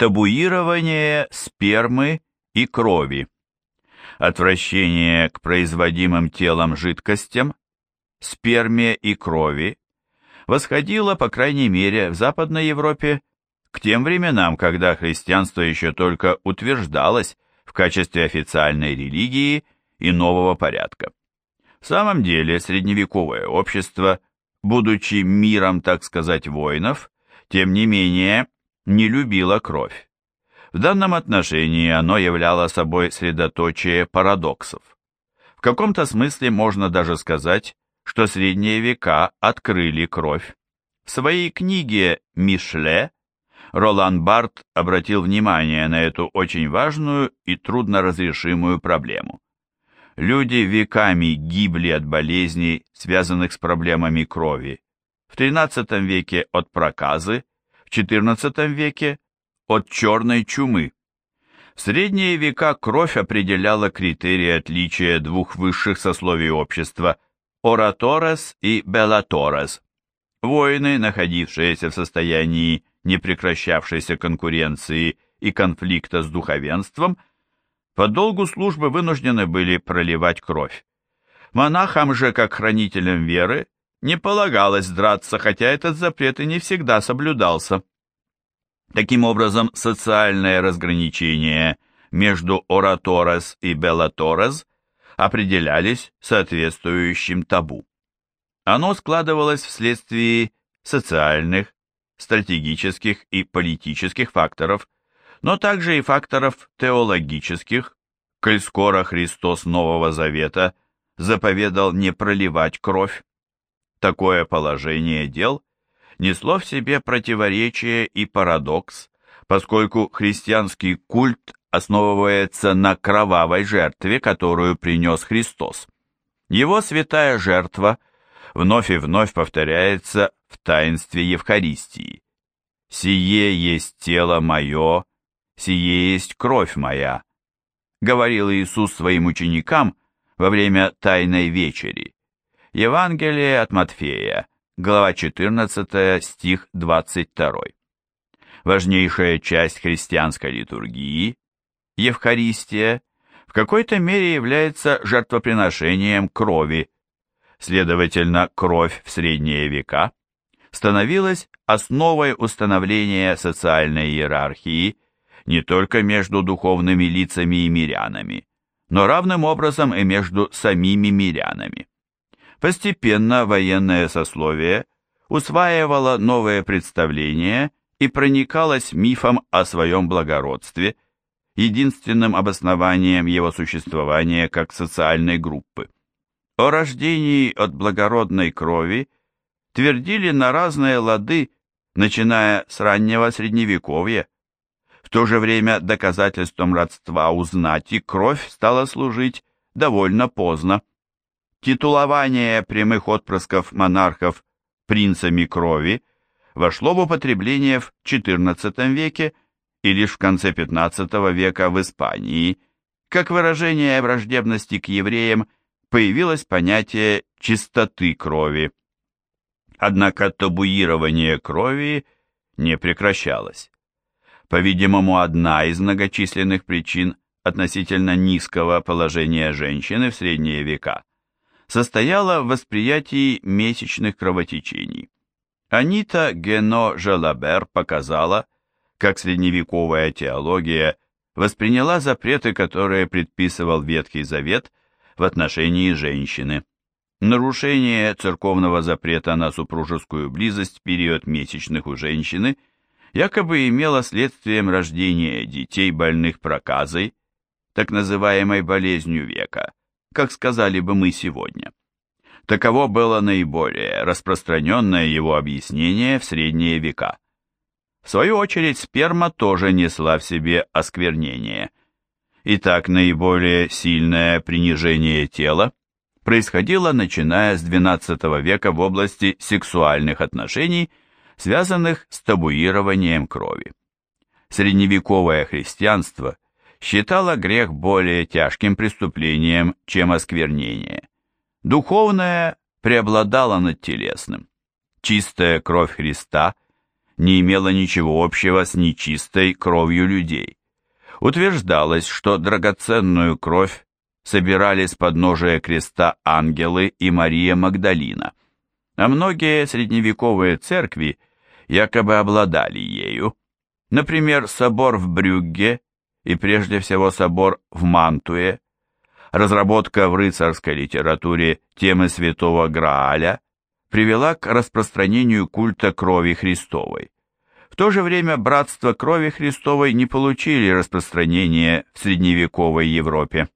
Табуирование спермы и крови. Отвращение к производимым телом жидкостям, сперме и крови восходило, по крайней мере, в Западной Европе к тем временам, когда христианство еще только утверждалось в качестве официальной религии и нового порядка. В самом деле, средневековое общество, будучи миром, так сказать, воинов, тем не менее, не любило кровь. В данном отношении оно являло собой средоточие парадоксов. В каком-то смысле можно даже сказать, что средние века открыли кровь. В своей книге «Мишле» Ролан Барт обратил внимание на эту очень важную и трудноразрешимую проблему. Люди веками гибли от болезней, связанных с проблемами крови. В XIII веке от проказы, в XIV веке от черной чумы. В средние века кровь определяла критерии отличия двух высших сословий общества – ораторес и белаторес. Воины, находившиеся в состоянии непрекращавшейся конкуренции и конфликта с духовенством, по долгу службы вынуждены были проливать кровь. Монахам же, как хранителям веры, не полагалось драться, хотя этот запрет и не всегда соблюдался. Таким образом, социальное разграничение между ораторес и белаторес определялись соответствующим табу. Оно складывалось вследствие социальных, стратегических и политических факторов, но также и факторов теологических, коль скоро Христос Нового Завета заповедал не проливать кровь, Такое положение дел несло в себе противоречие и парадокс, поскольку христианский культ основывается на кровавой жертве, которую принес Христос. Его святая жертва вновь и вновь повторяется в таинстве Евхаристии. «Сие есть тело мое, сие есть кровь моя», говорил Иисус своим ученикам во время Тайной Вечери. Евангелие от Матфея, глава 14, стих 22. Важнейшая часть христианской литургии, Евхаристия, в какой-то мере является жертвоприношением крови. Следовательно, кровь в средние века становилась основой установления социальной иерархии не только между духовными лицами и мирянами, но равным образом и между самими мирянами. Постепенно военное сословие усваивало новые представления и проникалось мифом о своем благородстве, единственным обоснованием его существования как социальной группы. О рождении от благородной крови твердили на разные лады, начиная с раннего Средневековья. В то же время доказательством родства у знати кровь стала служить довольно поздно титулование прямых отпрысков монархов принцами крови вошло в употребление в XIV веке и лишь в конце XV века в Испании. Как выражение враждебности к евреям появилось понятие чистоты крови. Однако табуирование крови не прекращалось. По-видимому, одна из многочисленных причин относительно низкого положения женщины в средние века состояла в восприятии месячных кровотечений. Анита Гено Желабер показала, как средневековая теология восприняла запреты, которые предписывал Ветхий Завет в отношении женщины. Нарушение церковного запрета на супружескую близость в период месячных у женщины якобы имело следствием рождения детей больных проказой, так называемой болезнью века, как сказали бы мы сегодня. Таково было наиболее распространенное его объяснение в средние века. В свою очередь сперма тоже несла в себе осквернение. Итак, наиболее сильное принижение тела происходило начиная с XII века в области сексуальных отношений, связанных с табуированием крови. Средневековое христианство – считала грех более тяжким преступлением, чем осквернение. Духовное преобладало над телесным. Чистая кровь Христа не имела ничего общего с нечистой кровью людей. Утверждалось, что драгоценную кровь собирали с подножия креста ангелы и Мария Магдалина, а многие средневековые церкви якобы обладали ею. Например, собор в Брюгге и прежде всего собор в Мантуе, разработка в рыцарской литературе темы святого Грааля привела к распространению культа крови Христовой. В то же время братство крови Христовой не получили распространения в средневековой Европе.